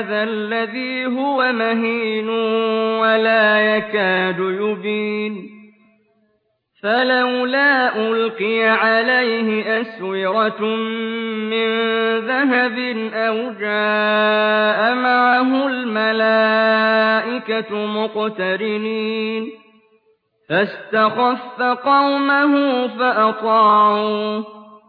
هَٰذَا الَّذِي هُوَ مَهِينٌ وَلَا يَكَادُ يُبِينُ. فَلَوْلَا أُلْقِيَ عَلَيْهِ أَسْوِرَةٌ مِّن ذَهَبٍ أَوْ جَاءَ مَعَهُ الْمَلَائِكَةُ مُقْتَرِنِينَ. فَاسْتَخَفَّ قَوْمَهُ فَأَطَاعُوهُ ۚ.